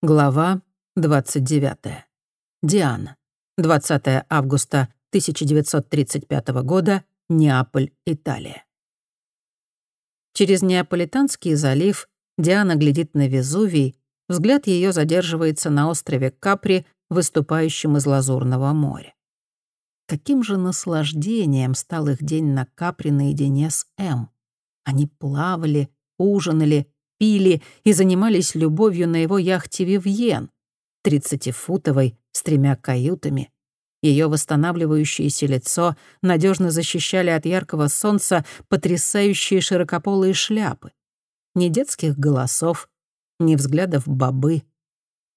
Глава 29. Диана. 20 августа 1935 года. Неаполь, Италия. Через Неаполитанский залив Диана глядит на Везувий, взгляд ее задерживается на острове Капри, выступающем из Лазурного моря. Каким же наслаждением стал их день на Капри наедине с М. Они плавали, ужинали, пили и занимались любовью на его яхте «Вивьен», тридцатифутовой, с тремя каютами. Ее восстанавливающееся лицо надежно защищали от яркого солнца потрясающие широкополые шляпы. Ни детских голосов, ни взглядов бобы.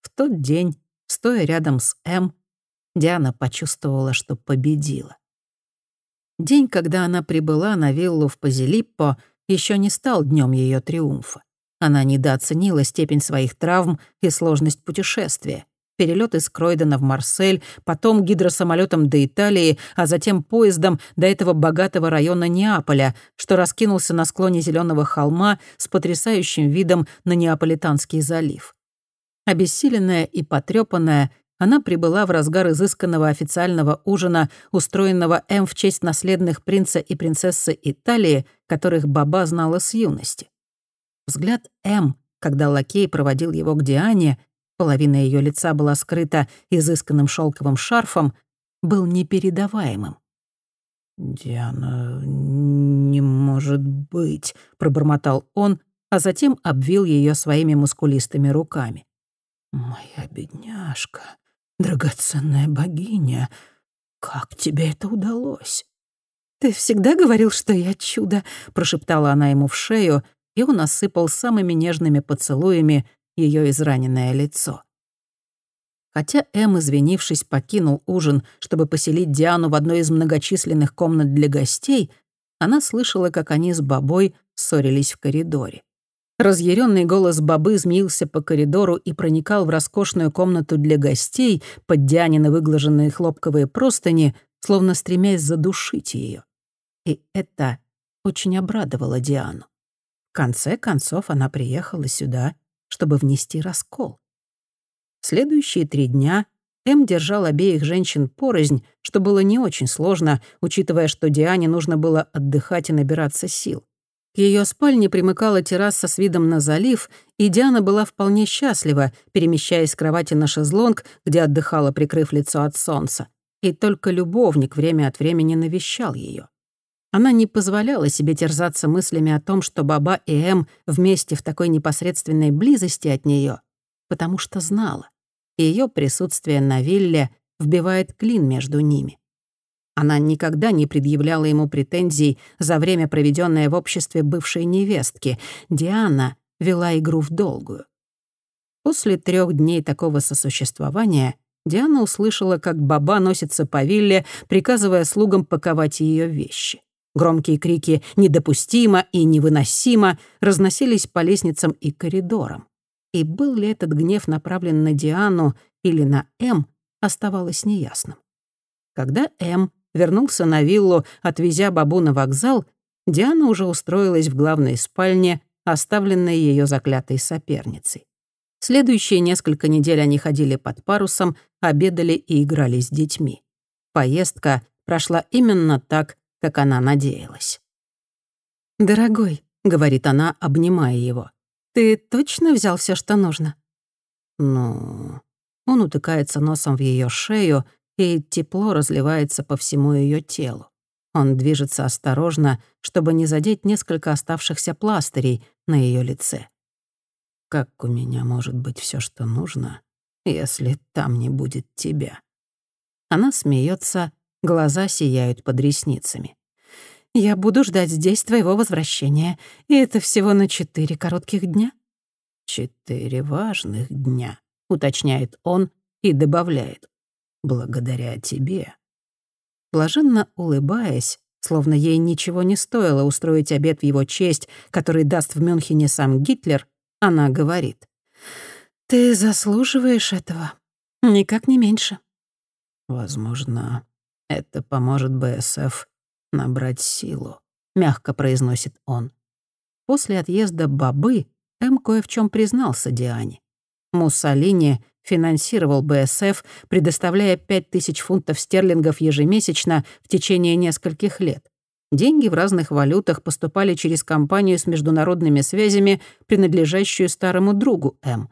В тот день, стоя рядом с М, Диана почувствовала, что победила. День, когда она прибыла на виллу в Пазилиппо, еще не стал днем ее триумфа. Она недооценила степень своих травм и сложность путешествия. Перелет из Кройдена в Марсель, потом гидросамолетом до Италии, а затем поездом до этого богатого района Неаполя, что раскинулся на склоне зеленого холма с потрясающим видом на Неаполитанский залив. Обессиленная и потрепанная, она прибыла в разгар изысканного официального ужина, устроенного М в честь наследных принца и принцессы Италии, которых Баба знала с юности. Взгляд М, когда лакей проводил его к Диане, половина ее лица была скрыта изысканным шелковым шарфом, был непередаваемым. «Диана, не может быть», — пробормотал он, а затем обвил ее своими мускулистыми руками. «Моя бедняжка, драгоценная богиня, как тебе это удалось?» «Ты всегда говорил, что я чудо», — прошептала она ему в шею, и он осыпал самыми нежными поцелуями ее израненное лицо. Хотя Эм, извинившись, покинул ужин, чтобы поселить Диану в одной из многочисленных комнат для гостей, она слышала, как они с Бабой ссорились в коридоре. Разъяренный голос Бабы змеился по коридору и проникал в роскошную комнату для гостей под Дианины выглаженные хлопковые простыни, словно стремясь задушить ее. И это очень обрадовало Диану. Конце концов, она приехала сюда, чтобы внести раскол. Следующие три дня М держал обеих женщин порознь, что было не очень сложно, учитывая, что Диане нужно было отдыхать и набираться сил. К ее спальне примыкала терраса с видом на залив, и Диана была вполне счастлива, перемещаясь с кровати на шезлонг, где отдыхала, прикрыв лицо от солнца. И только любовник время от времени навещал ее. Она не позволяла себе терзаться мыслями о том, что Баба и Эм вместе в такой непосредственной близости от нее, потому что знала. Ее присутствие на вилле вбивает клин между ними. Она никогда не предъявляла ему претензий за время, проведенное в обществе бывшей невестки. Диана вела игру в долгую. После трех дней такого сосуществования Диана услышала, как Баба носится по вилле, приказывая слугам паковать ее вещи. Громкие крики «недопустимо» и «невыносимо» разносились по лестницам и коридорам. И был ли этот гнев направлен на Диану или на М, оставалось неясным. Когда М вернулся на виллу, отвезя бабу на вокзал, Диана уже устроилась в главной спальне, оставленной ее заклятой соперницей. Следующие несколько недель они ходили под парусом, обедали и играли с детьми. Поездка прошла именно так, как она надеялась. «Дорогой», — говорит она, обнимая его, — «ты точно взял все, что нужно?» «Ну...» Он утыкается носом в ее шею, и тепло разливается по всему ее телу. Он движется осторожно, чтобы не задеть несколько оставшихся пластырей на ее лице. «Как у меня может быть все, что нужно, если там не будет тебя?» Она смеется, Глаза сияют под ресницами. «Я буду ждать здесь твоего возвращения, и это всего на четыре коротких дня». «Четыре важных дня», — уточняет он и добавляет. «Благодаря тебе». Блаженно улыбаясь, словно ей ничего не стоило устроить обед в его честь, который даст в Мюнхене сам Гитлер, она говорит. «Ты заслуживаешь этого. Никак не меньше». «Возможно, это поможет БСФ набрать силу», — мягко произносит он. После отъезда Бабы М кое в чем признался Диане. Муссолини финансировал БСФ, предоставляя 5000 фунтов стерлингов ежемесячно в течение нескольких лет. Деньги в разных валютах поступали через компанию с международными связями, принадлежащую старому другу М.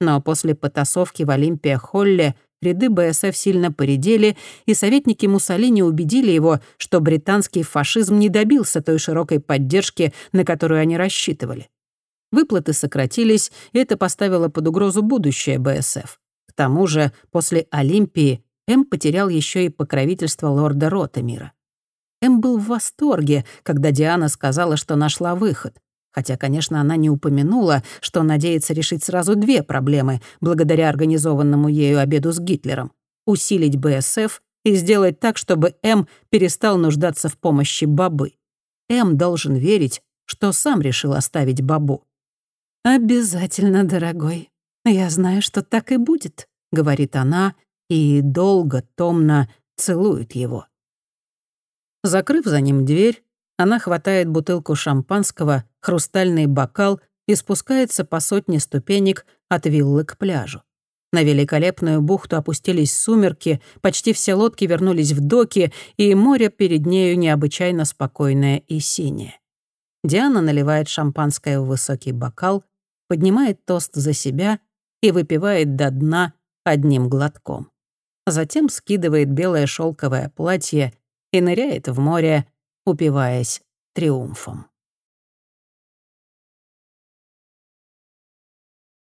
Но после потасовки в Олимпия-Холле ряды БСФ сильно поредели, и советники Муссолини убедили его, что британский фашизм не добился той широкой поддержки, на которую они рассчитывали. Выплаты сократились, и это поставило под угрозу будущее БСФ. К тому же, после Олимпии М потерял еще и покровительство лорда Ротамира. М был в восторге, когда Диана сказала, что нашла выход. Хотя, конечно, она не упомянула, что надеется решить сразу две проблемы благодаря организованному ею обеду с Гитлером — усилить БСФ и сделать так, чтобы М перестал нуждаться в помощи Бабы. М должен верить, что сам решил оставить Бабу. «Обязательно, дорогой. Я знаю, что так и будет», — говорит она и долго, томно целует его. Закрыв за ним дверь, она хватает бутылку шампанского, хрустальный бокал и спускается по сотне ступенек от виллы к пляжу. На великолепную бухту опустились сумерки, почти все лодки вернулись в доки, и море перед нею необычайно спокойное и синее. Диана наливает шампанское в высокий бокал, поднимает тост за себя и выпивает до дна одним глотком. Затем скидывает белое шелковое платье и ныряет в море, упиваясь триумфом.